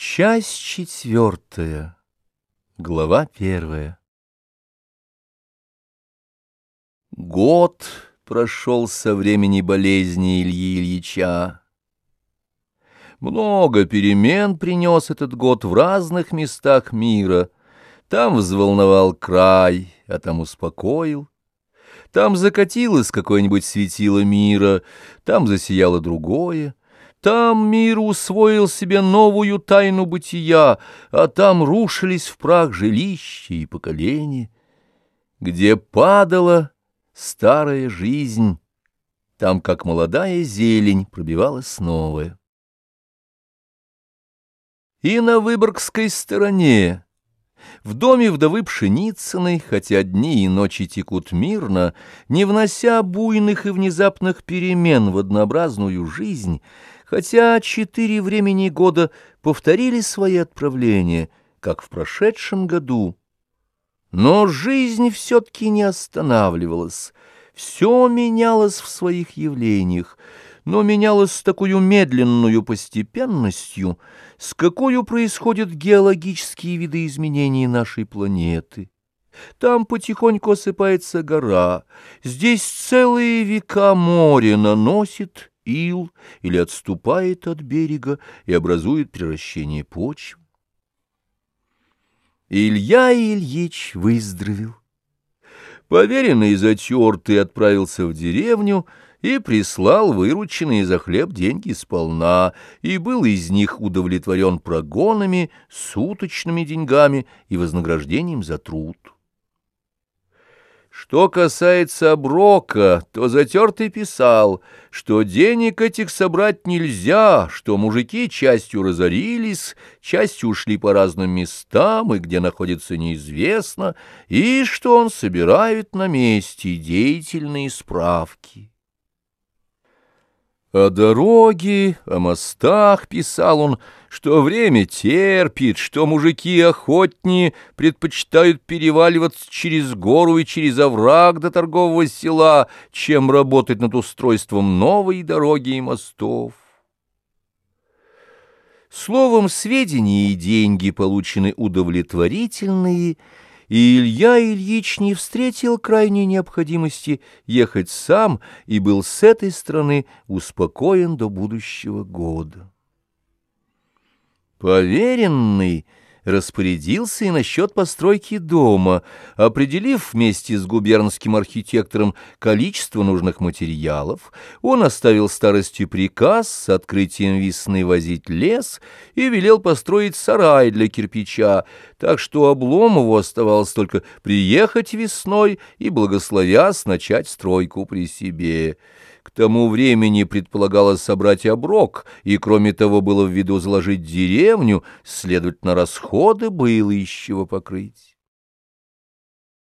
Часть четвертая. Глава первая. Год прошел со времени болезни Ильи Ильича. Много перемен принес этот год в разных местах мира. Там взволновал край, а там успокоил. Там закатилось какое-нибудь светило мира, там засияло другое. Там мир усвоил себе новую тайну бытия, а там рушились в прах жилища и поколения. Где падала старая жизнь, там, как молодая зелень, пробивалась новая. И на Выборгской стороне, в доме вдовы Пшеницыной, хотя дни и ночи текут мирно, не внося буйных и внезапных перемен в однообразную жизнь, хотя четыре времени года повторили свои отправления, как в прошедшем году. Но жизнь все-таки не останавливалась, все менялось в своих явлениях, но менялось с такой медленную постепенностью, с какой происходят геологические видоизменения нашей планеты. Там потихоньку осыпается гора, здесь целые века море наносит ил или отступает от берега и образует превращение почв. Илья Ильич выздоровел. Поверенный затертый отправился в деревню и прислал вырученные за хлеб деньги сполна, и был из них удовлетворен прогонами, суточными деньгами и вознаграждением за труд. Что касается оброка, то затертый писал, что денег этих собрать нельзя, что мужики частью разорились, частью ушли по разным местам, и где находится неизвестно, и что он собирает на месте деятельные справки. О дороге, о мостах писал он, что время терпит, что мужики охотнее предпочитают переваливаться через гору и через овраг до торгового села, чем работать над устройством новой дороги и мостов. Словом, сведения и деньги получены удовлетворительные, и Илья Ильич не встретил крайней необходимости ехать сам и был с этой стороны успокоен до будущего года. Поверенный распорядился и насчет постройки дома, определив вместе с губернским архитектором количество нужных материалов, он оставил старости приказ с открытием весны возить лес и велел построить сарай для кирпича, так что Обломову оставалось только приехать весной и, благословясь, начать стройку при себе. К тому времени предполагалось собрать оброк, и, кроме того, было в виду заложить деревню, следовательно, расходы было из покрыть.